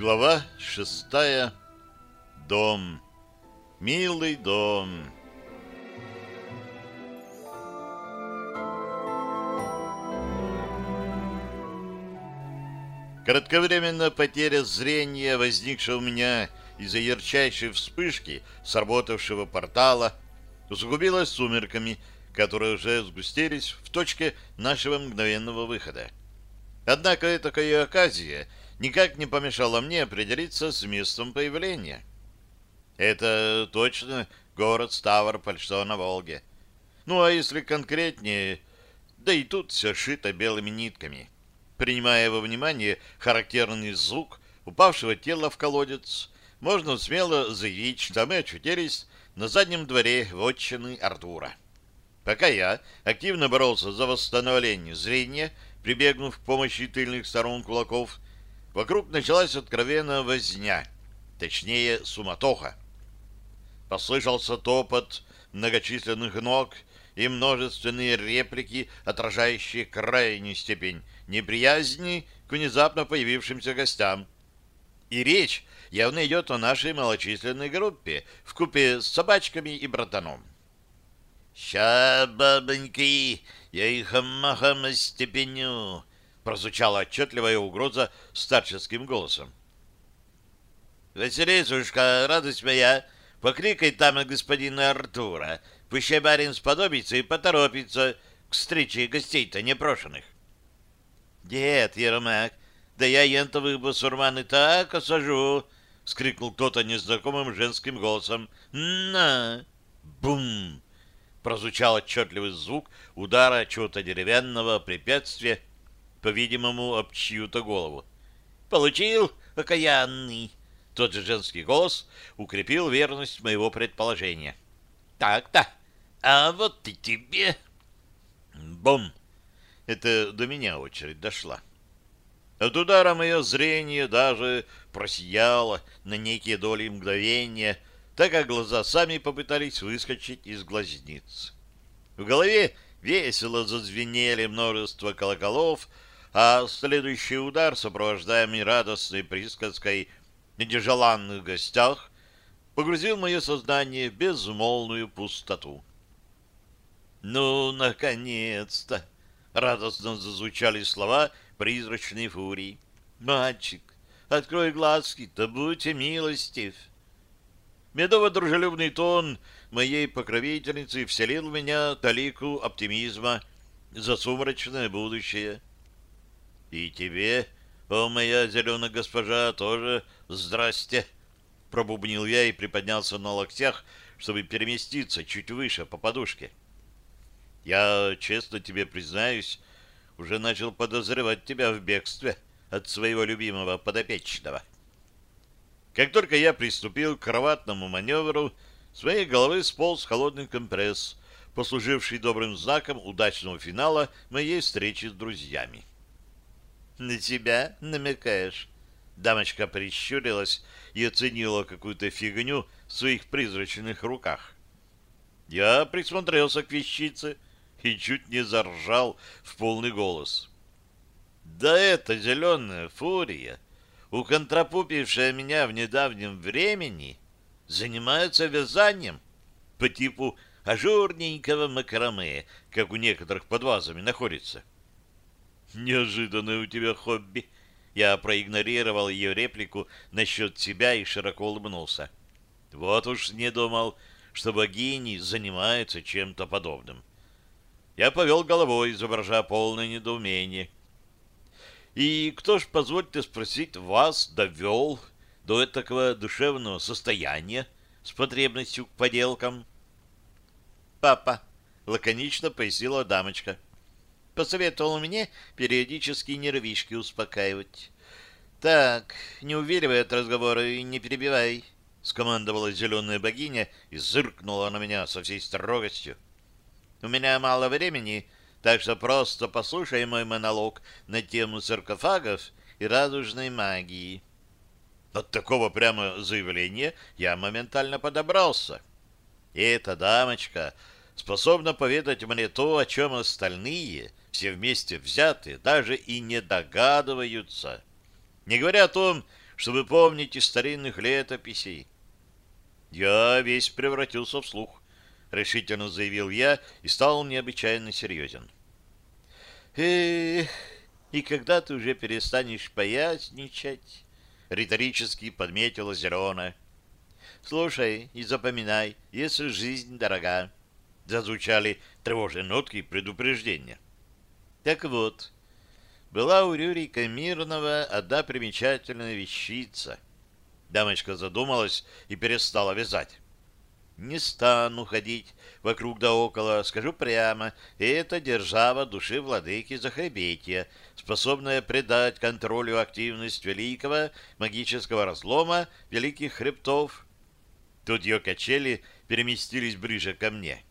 Глава шестая. Дом. Милый дом. Кратковременная потеря зрения, возникшая у меня из-за ярчайшей вспышки сработавшего портала, усугубилась сумерками, которые уже сгустились в точке нашего мгновенного выхода. Однако такая оказия никак не помешала мне определиться с местом появления. Это точно город Ставрополь, на Волге. Ну, а если конкретнее, да и тут все шито белыми нитками. Принимая во внимание характерный звук упавшего тела в колодец, можно смело заявить, что мы очутились на заднем дворе вотчины Артура. Пока я активно боролся за восстановление зрения, прибегнув к помощи тыльных сторон кулаков, вокруг началась откровенная возня, точнее суматоха. Послышался топот многочисленных ног и множественные реплики, отражающие крайнюю степень неприязни к внезапно появившимся гостям. И речь явно идет о нашей малочисленной группе в купе с собачками и братаном. «Ща, бабоньки, я их махом остепеню!» прозвучала отчетливая угроза старческим голосом. «Василисушка, радость моя, покликай там господина Артура, пусть барин сподобится и поторопится к встрече гостей-то непрошенных». «Дед, Ермак, да я ентовых басурман и так осажу!» — скрикнул кто-то незнакомым женским голосом. «На!» «Бум!» Прозвучал отчетливый звук удара чего-то деревянного препятствия, по-видимому, об чью-то голову. «Получил, окаянный!» Тот же женский голос укрепил верность моего предположения. «Так-то, а вот и тебе!» Бом! Это до меня очередь дошла. От удара мое зрение даже просияло на некие доли мгновения — так как глаза сами попытались выскочить из глазниц. В голове весело зазвенели множество колоколов, а следующий удар, сопровождаемый радостной присказкой о нежеланных гостях, погрузил мое сознание в безмолвную пустоту. «Ну, наконец-то!» — радостно зазвучали слова призрачной фурии. «Мальчик, открой глазки-то, будьте милостив!» Медово-дружелюбный тон моей покровительницы вселил в меня талику оптимизма за сумрачное будущее. И тебе, о моя зеленая госпожа, тоже здрасте, пробубнил я и приподнялся на локтях, чтобы переместиться чуть выше по подушке. Я, честно тебе признаюсь, уже начал подозревать тебя в бегстве от своего любимого подопечного. Как только я приступил к кроватному маневру, с моей головы сполз холодный компресс, послуживший добрым знаком удачного финала моей встречи с друзьями. «На тебя намекаешь?» Дамочка прищурилась и оценила какую-то фигню в своих призрачных руках. Я присмотрелся к вещице и чуть не заржал в полный голос. «Да это зеленая фурия!» Уконтрапупившая меня в недавнем времени, занимается вязанием по типу ажурненького макраме, как у некоторых под вазами находится. Неожиданное у тебя хобби. Я проигнорировал ее реплику насчет себя и широко улыбнулся. Вот уж не думал, что богини занимаются чем-то подобным. Я повел головой, изображая полное недоумение. — и кто ж, позвольте спросить, вас довел до этого душевного состояния с потребностью к поделкам? Папа, лаконично пояснила дамочка. Посоветовал мне периодически нервишки успокаивать. Так, не увиливай от разговора и не перебивай, скомандовала зеленая богиня и зыркнула на меня со всей строгостью. У меня мало времени, так что просто послушай мой монолог на тему саркофагов и радужной магии. От такого прямо заявления я моментально подобрался. И эта дамочка способна поведать мне то, о чем остальные, все вместе взятые, даже и не догадываются. Не говоря о том, чтобы помнить из старинных летописей. Я весь превратился в слух, решительно заявил я и стал необычайно серьезен. Эх, и когда ты уже перестанешь поясничать? Риторически подметила Зерона. Слушай и запоминай, если жизнь дорога. Зазвучали тревожные нотки предупреждения. Так вот, была у Рюрика Мирного одна примечательная вещица. Дамочка задумалась и перестала вязать. Не стану ходить вокруг да около, скажу прямо, это держава души владыки Захребетия, способная предать контролю активность великого магического разлома великих хребтов. Тут ее качели переместились ближе ко мне.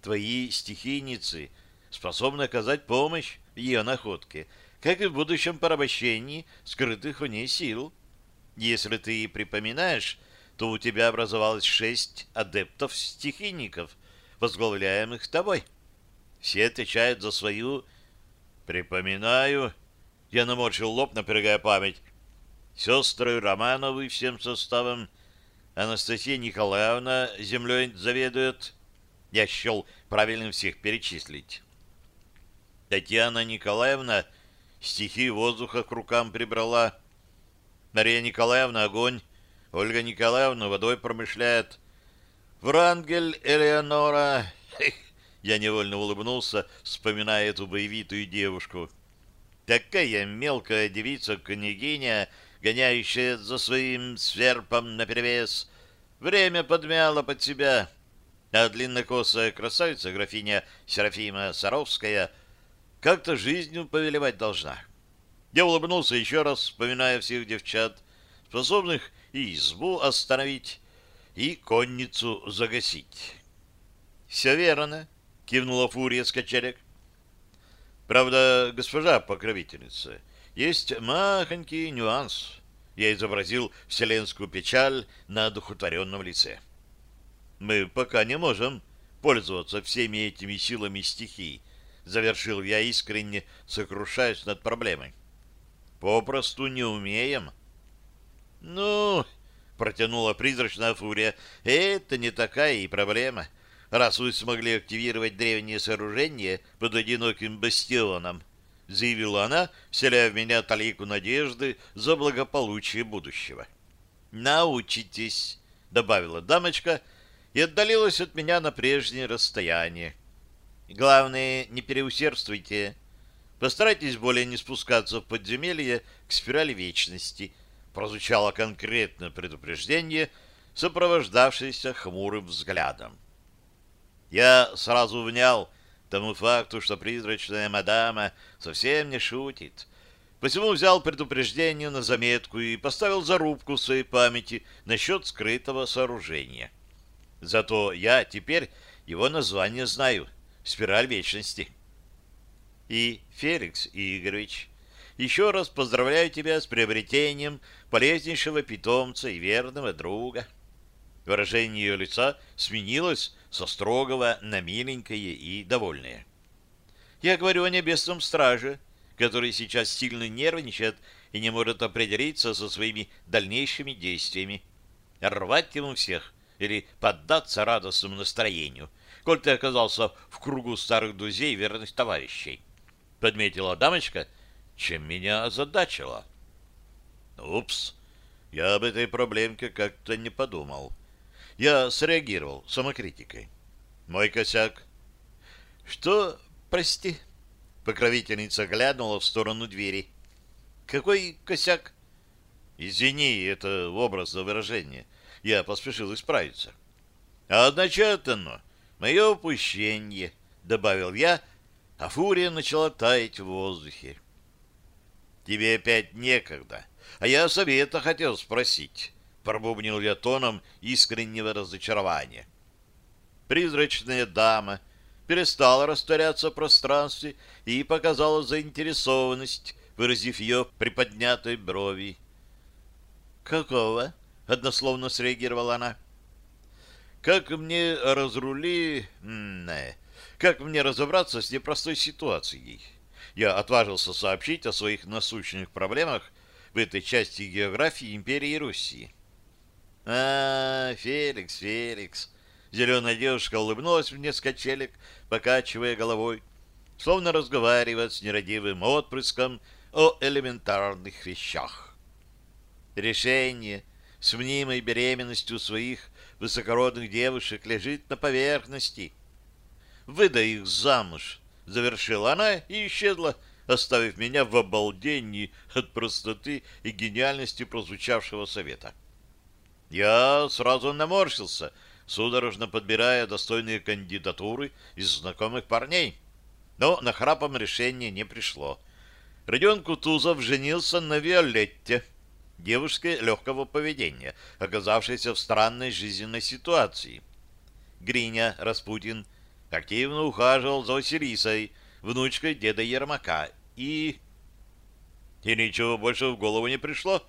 Твои стихийницы способны оказать помощь ее находке, как и в будущем порабощении скрытых в ней сил. Если ты припоминаешь, то у тебя образовалось шесть адептов-стихийников, возглавляемых тобой. Все отвечают за свою... Припоминаю. Я наморщил лоб, напрягая память. Сестры Романовы всем составом. Анастасия Николаевна землей заведует. Я счел правильным всех перечислить. Татьяна Николаевна стихи воздуха к рукам прибрала. Мария Николаевна — огонь. Ольга Николаевна водой промышляет. Врангель Элеонора... Я невольно улыбнулся, вспоминая эту боевитую девушку. Такая мелкая девица-княгиня, гоняющая за своим сверпом наперевес. Время подмяло под себя. А длиннокосая красавица, графиня Серафима Саровская — как-то жизнью повелевать должна. Я улыбнулся еще раз, вспоминая всех девчат, способных и избу остановить, и конницу загасить. — Все верно, — кивнула фурия с качелек. — Правда, госпожа покровительница, есть махонький нюанс. Я изобразил вселенскую печаль на одухотворенном лице. Мы пока не можем пользоваться всеми этими силами стихий, завершил я искренне, сокрушаясь над проблемой. Попросту не умеем. Ну, протянула призрачная фурия, это не такая и проблема. Раз вы смогли активировать древнее сооружение под одиноким бастионом, заявила она, вселяя в меня талику надежды за благополучие будущего. Научитесь, добавила дамочка и отдалилась от меня на прежнее расстояние. Главное, не переусердствуйте. Постарайтесь более не спускаться в подземелье к спирали вечности. Прозвучало конкретное предупреждение, сопровождавшееся хмурым взглядом. Я сразу внял тому факту, что призрачная мадама совсем не шутит. Посему взял предупреждение на заметку и поставил зарубку в своей памяти насчет скрытого сооружения. Зато я теперь его название знаю — спираль вечности. И, Феликс Игоревич, еще раз поздравляю тебя с приобретением полезнейшего питомца и верного друга. Выражение ее лица сменилось со строгого на миленькое и довольное. Я говорю о небесном страже, который сейчас сильно нервничает и не может определиться со своими дальнейшими действиями. Рвать ему всех или поддаться радостному настроению — коль ты оказался в кругу старых друзей и верных товарищей. Подметила дамочка, чем меня озадачила. Упс, я об этой проблемке как-то не подумал. Я среагировал самокритикой. Мой косяк. Что, прости? Покровительница глянула в сторону двери. Какой косяк? Извини, это образное выражение. Я поспешил исправиться. А означает оно, Мое упущение, — добавил я, а фурия начала таять в воздухе. Тебе опять некогда, а я совета хотел спросить, — пробубнил я тоном искреннего разочарования. Призрачная дама перестала растворяться в пространстве и показала заинтересованность, выразив ее приподнятой брови. «Какого?» — однословно среагировала она. Как мне разрули... Э, как мне разобраться с непростой ситуацией? Я отважился сообщить о своих насущных проблемах в этой части географии империи Руси. А, Феликс, Феликс. Зеленая девушка улыбнулась мне с качелек, покачивая головой, словно разговаривает с нерадивым отпрыском о элементарных вещах. Решение с мнимой беременностью своих высокородных девушек лежит на поверхности. Выдай их замуж, завершила она и исчезла, оставив меня в обалдении от простоты и гениальности прозвучавшего совета. Я сразу наморщился, судорожно подбирая достойные кандидатуры из знакомых парней. Но на храпом решение не пришло. Родион Кутузов женился на Виолетте, девушке легкого поведения, оказавшейся в странной жизненной ситуации. Гриня Распутин активно ухаживал за Василисой, внучкой деда Ермака, и... И ничего больше в голову не пришло.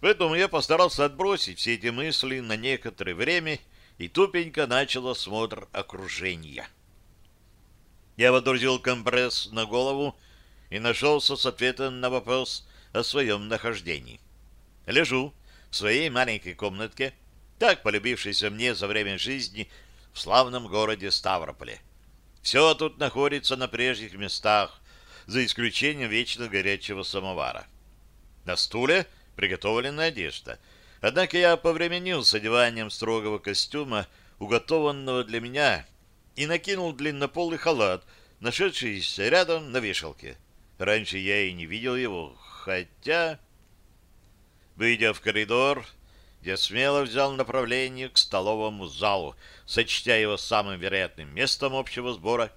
Поэтому я постарался отбросить все эти мысли на некоторое время и тупенько начал осмотр окружения. Я водрузил компресс на голову и нашелся с ответом на вопрос о своем нахождении. Лежу в своей маленькой комнатке, так полюбившейся мне за время жизни в славном городе Ставрополе. Все тут находится на прежних местах, за исключением вечно горячего самовара. На стуле приготовлена одежда. Однако я повременил с одеванием строгого костюма, уготованного для меня, и накинул длиннополый халат, нашедшийся рядом на вешалке. Раньше я и не видел его, хотя... Выйдя в коридор, я смело взял направление к столовому залу, сочтя его самым вероятным местом общего сбора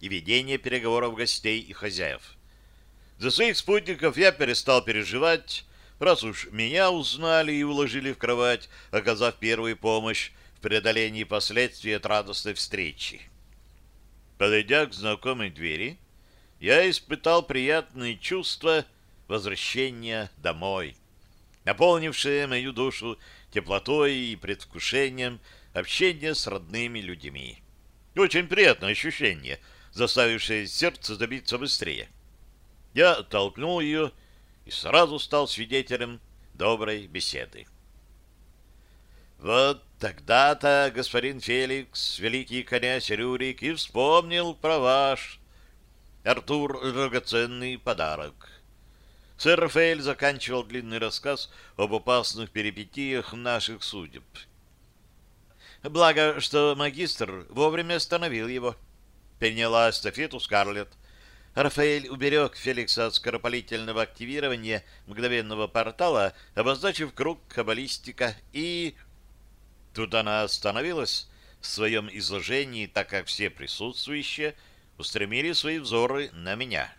и ведения переговоров гостей и хозяев. За своих спутников я перестал переживать, раз уж меня узнали и уложили в кровать, оказав первую помощь в преодолении последствий от радостной встречи. Подойдя к знакомой двери, я испытал приятные чувства возвращения домой наполнившее мою душу теплотой и предвкушением общения с родными людьми. Очень приятное ощущение, заставившее сердце забиться быстрее. Я толкнул ее и сразу стал свидетелем доброй беседы. Вот тогда-то господин Феликс, великий князь Рюрик, и вспомнил про ваш Артур драгоценный подарок. Сэр Рафаэль заканчивал длинный рассказ об опасных перипетиях наших судеб. Благо, что магистр вовремя остановил его. Переняла эстафету Скарлетт. Рафаэль уберег Феликса от скоропалительного активирования мгновенного портала, обозначив круг каббалистика, и... Тут она остановилась в своем изложении, так как все присутствующие устремили свои взоры на меня.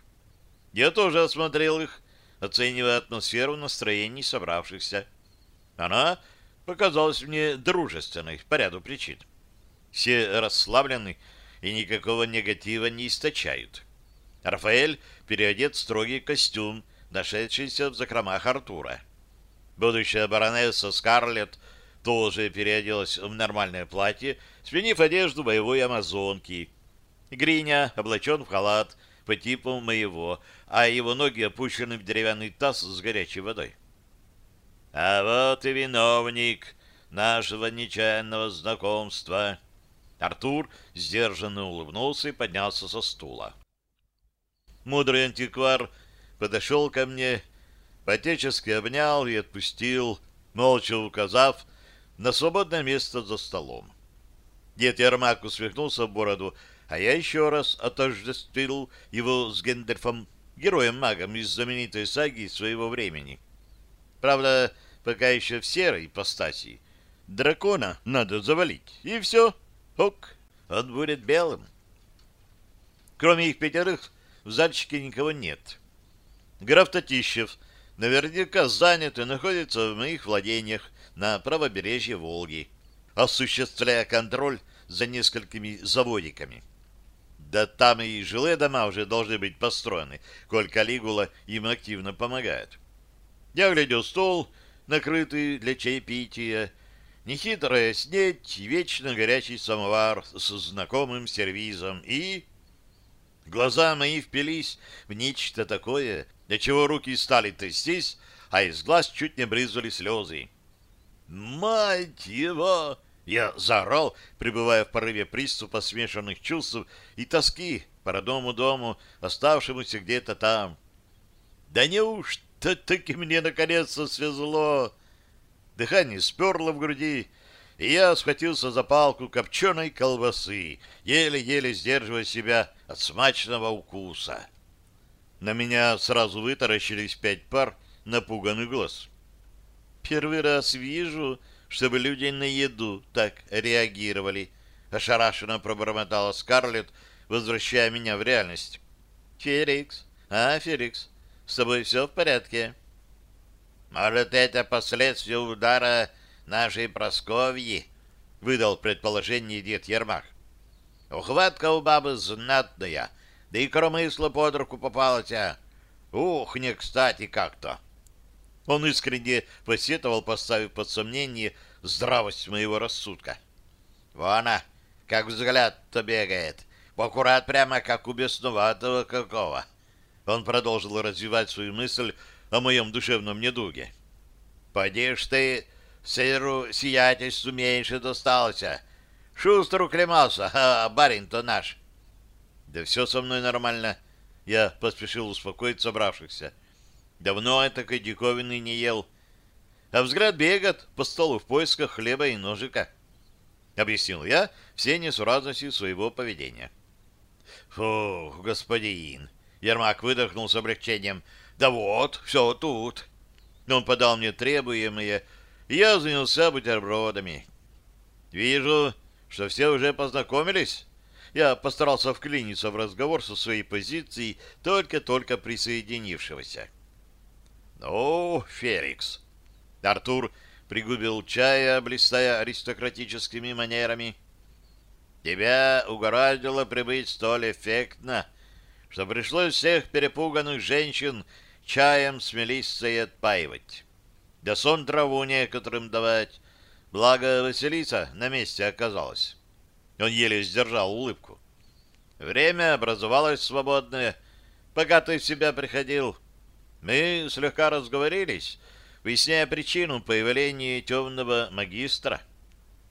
Я тоже осмотрел их, оценивая атмосферу настроений собравшихся. Она показалась мне дружественной по ряду причин. Все расслаблены и никакого негатива не источают. Рафаэль переодет в строгий костюм, нашедшийся в закромах Артура. Будущая баронесса Скарлетт тоже переоделась в нормальное платье, сменив одежду боевой амазонки. Гриня облачен в халат по типу моего, а его ноги опущены в деревянный таз с горячей водой. А вот и виновник нашего нечаянного знакомства. Артур сдержанно улыбнулся и поднялся со стула. Мудрый антиквар подошел ко мне, потечески обнял и отпустил, молча указав на свободное место за столом. Дед Ермак усмехнулся в бороду, а я еще раз отождествил его с Гендерфом героем-магом из знаменитой саги своего времени. Правда, пока еще в серой ипостаси. Дракона надо завалить, и все. Ок, он будет белым. Кроме их пятерых, в зальчике никого нет. Граф Татищев наверняка занят и находится в моих владениях на правобережье Волги, осуществляя контроль за несколькими заводиками. Да там и жилые дома уже должны быть построены, коль Калигула им активно помогает. Я глядел стол, накрытый для чаепития, нехитрая снеть, вечно горячий самовар с знакомым сервизом и... Глаза мои впились в нечто такое, для чего руки стали трястись, а из глаз чуть не брызнули слезы. «Мать его!» Я заорал, пребывая в порыве приступа смешанных чувств и тоски по родному дому, оставшемуся где-то там. «Да неужто таки мне наконец-то свезло?» Дыхание сперло в груди, и я схватился за палку копченой колбасы, еле-еле сдерживая себя от смачного укуса. На меня сразу вытаращились пять пар напуганных глаз. Первый раз вижу, чтобы люди на еду так реагировали, ошарашенно пробормотала Скарлетт, возвращая меня в реальность. Феликс, а, Феликс, с тобой все в порядке? Может, это последствия удара нашей Просковьи? Выдал предположение дед Ермак. Ухватка у бабы знатная, да и кромысла под руку попалась. А. Ух, не кстати как-то. Он искренне посетовал, поставив под сомнение здравость моего рассудка. Вон она, как взгляд-то бегает. Аккурат прямо как у бесноватого какого. Он продолжил развивать свою мысль о моем душевном недуге. «Поди ж ты, сыру сиятельству меньше достался. Шустру клемался, а барин-то наш. Да все со мной нормально. Я поспешил успокоить собравшихся. Давно я такой диковины не ел. А взгляд бегает по столу в поисках хлеба и ножика. Объяснил я все несуразности своего поведения. Фу, господин. Ермак выдохнул с облегчением. Да вот, все тут. Он подал мне требуемые, и я занялся бутербродами. Вижу, что все уже познакомились. Я постарался вклиниться в разговор со своей позицией только-только присоединившегося. «Ну, Феликс!» Артур пригубил чая, блистая аристократическими манерами. «Тебя угораздило прибыть столь эффектно, что пришлось всех перепуганных женщин чаем с мелиссой отпаивать. Да сон траву некоторым давать, Благо Василиса на месте оказалась. Он еле сдержал улыбку. Время образовалось свободное. Пока ты в себя приходил, мы слегка разговорились, выясняя причину появления темного магистра.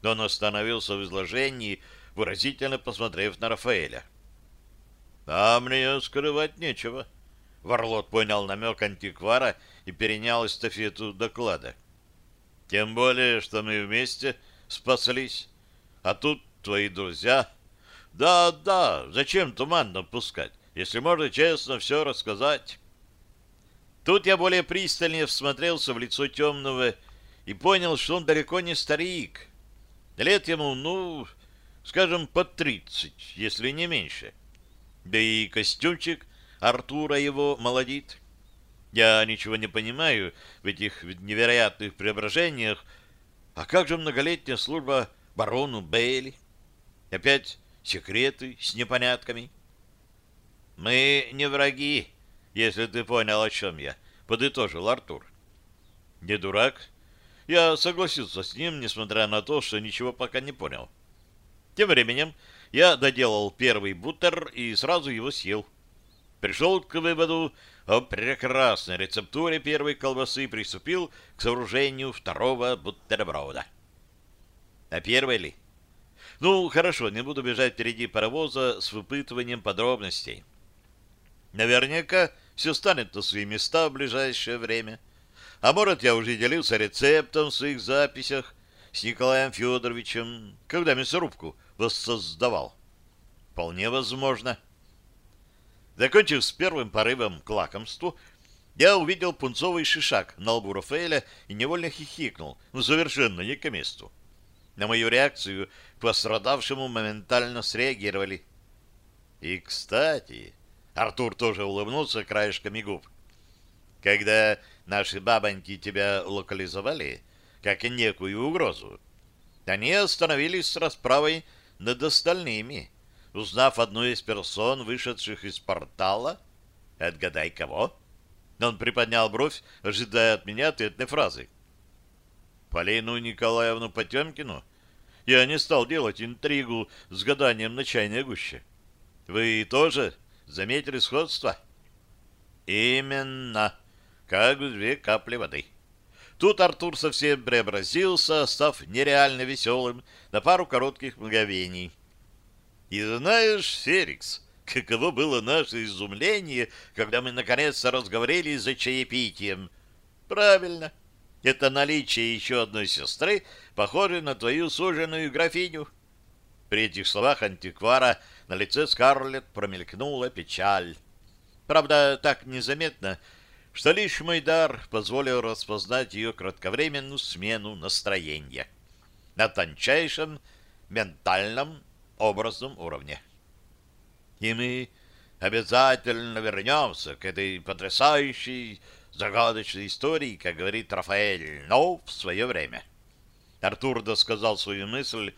Он остановился в изложении, выразительно посмотрев на Рафаэля. — А мне скрывать нечего. Варлот понял намек антиквара и перенял эстафету доклада. — тем более, что мы вместе спаслись. А тут твои друзья. Да, да, зачем туман напускать, если можно честно все рассказать? Тут я более пристальнее всмотрелся в лицо темного и понял, что он далеко не старик. Лет ему, ну, скажем, под тридцать, если не меньше. Да и костюмчик Артура его молодит. Я ничего не понимаю в этих невероятных преображениях. А как же многолетняя служба барону Бейли? Опять секреты с непонятками? Мы не враги, если ты понял, о чем я, подытожил Артур. Не дурак. Я согласился с ним, несмотря на то, что ничего пока не понял. Тем временем я доделал первый бутер и сразу его съел. Пришел к выводу, о прекрасной рецептуре первой колбасы приступил к сооружению второго бутерброда. А первой ли? Ну, хорошо, не буду бежать впереди паровоза с выпытыванием подробностей. Наверняка все станет на свои места в ближайшее время. А может, я уже делился рецептом в своих записях с Николаем Федоровичем, когда мясорубку воссоздавал. Вполне возможно. — Закончив с первым порывом к лакомству, я увидел пунцовый шишак на лбу Рафаэля и невольно хихикнул, но совершенно не к месту. На мою реакцию пострадавшему моментально среагировали. И, кстати, Артур тоже улыбнулся краешками губ. Когда наши бабоньки тебя локализовали, как и некую угрозу, они остановились с расправой над остальными, узнав одну из персон, вышедших из портала. Отгадай, кого? Он приподнял бровь, ожидая от меня ответной фразы. Полину Николаевну Потемкину? Я не стал делать интригу с гаданием на чайной гуще. Вы тоже заметили сходство? Именно. как две капли воды. Тут Артур совсем преобразился, став нереально веселым на пару коротких мгновений. И знаешь, Ферикс, каково было наше изумление, когда мы наконец-то разговорили за чаепитием. Правильно. Это наличие еще одной сестры похоже на твою суженую графиню. При этих словах антиквара на лице Скарлетт промелькнула печаль. Правда, так незаметно, что лишь мой дар позволил распознать ее кратковременную смену настроения на тончайшем ментальном образном уровне. И мы обязательно вернемся к этой потрясающей загадочной истории, как говорит Рафаэль, но в свое время. Артур досказал свою мысль,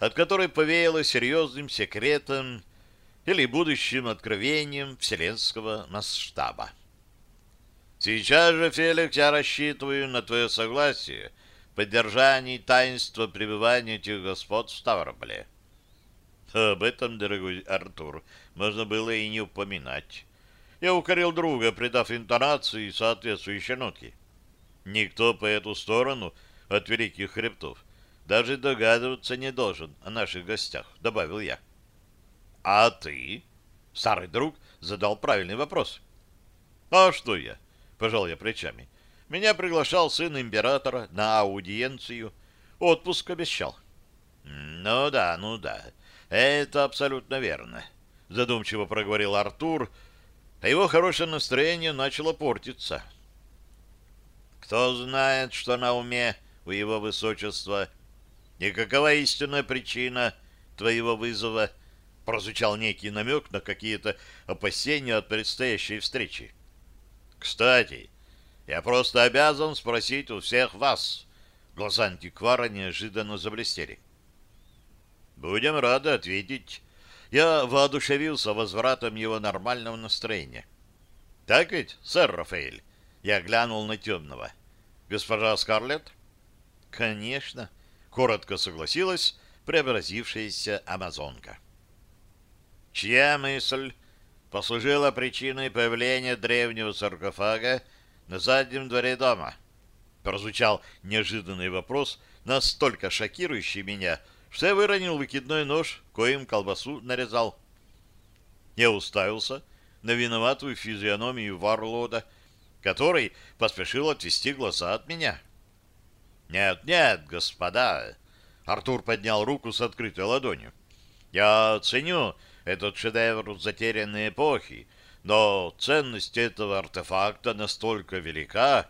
от которой повеяло серьезным секретом или будущим откровением вселенского масштаба. Сейчас же, Феликс, я рассчитываю на твое согласие в поддержании таинства пребывания этих господ в Ставрополе. Об этом, дорогой Артур, можно было и не упоминать. Я укорил друга, придав интонации соответствующие нотки. Никто по эту сторону от великих хребтов даже догадываться не должен о наших гостях, добавил я. — А ты? — старый друг задал правильный вопрос. — А что я? — пожал я плечами. — Меня приглашал сын императора на аудиенцию. Отпуск обещал. — Ну да, ну да. Это абсолютно верно, — задумчиво проговорил Артур, а его хорошее настроение начало портиться. — Кто знает, что на уме у его высочества — и какова истинная причина твоего вызова? Прозвучал некий намек на какие-то опасения от предстоящей встречи. Кстати, я просто обязан спросить у всех вас. Глаза антиквара неожиданно заблестели. Будем рады ответить. Я воодушевился возвратом его нормального настроения. Так ведь, сэр Рафаэль? Я глянул на темного. Госпожа Скарлетт? Конечно. — коротко согласилась преобразившаяся амазонка. Чья мысль послужила причиной появления древнего саркофага на заднем дворе дома? Прозвучал неожиданный вопрос, настолько шокирующий меня, что я выронил выкидной нож, коим колбасу нарезал. Я уставился на виноватую физиономию Варлода, который поспешил отвести глаза от меня. — «Нет, нет, господа!» Артур поднял руку с открытой ладонью. «Я ценю этот шедевр затерянной эпохи, но ценность этого артефакта настолько велика...»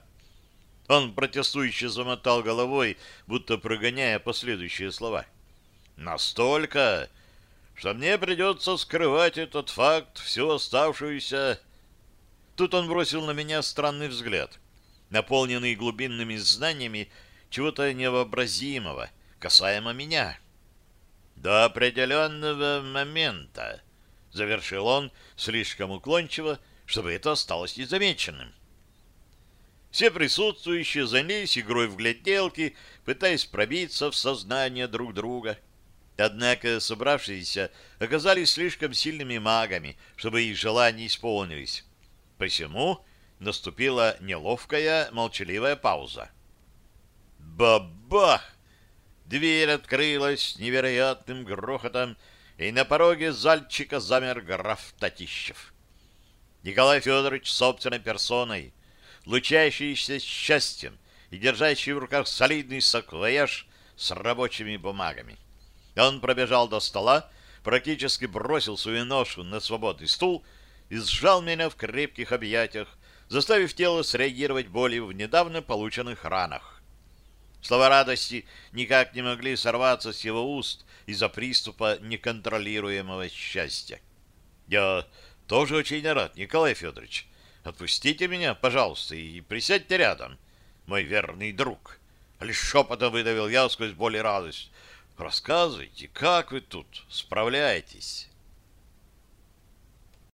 Он протестующе замотал головой, будто прогоняя последующие слова. «Настолько, что мне придется скрывать этот факт всю оставшуюся...» Тут он бросил на меня странный взгляд, наполненный глубинными знаниями чего-то невообразимого касаемо меня. До определенного момента, завершил он слишком уклончиво, чтобы это осталось незамеченным. Все присутствующие занялись игрой в гляделки, пытаясь пробиться в сознание друг друга. Однако собравшиеся оказались слишком сильными магами, чтобы их желания исполнились. Посему наступила неловкая, молчаливая пауза. Бабах! Дверь открылась с невероятным грохотом, и на пороге зальчика замер граф Татищев. Николай Федорович собственной персоной, лучащийся счастьем и держащий в руках солидный саквояж с рабочими бумагами. Он пробежал до стола, практически бросил свою ношу на свободный стул и сжал меня в крепких объятиях, заставив тело среагировать болью в недавно полученных ранах. Слова радости никак не могли сорваться с его уст из-за приступа неконтролируемого счастья. «Я тоже очень рад, Николай Федорович. Отпустите меня, пожалуйста, и присядьте рядом, мой верный друг». Лишь шепотом выдавил я сквозь боль и радость. «Рассказывайте, как вы тут справляетесь?»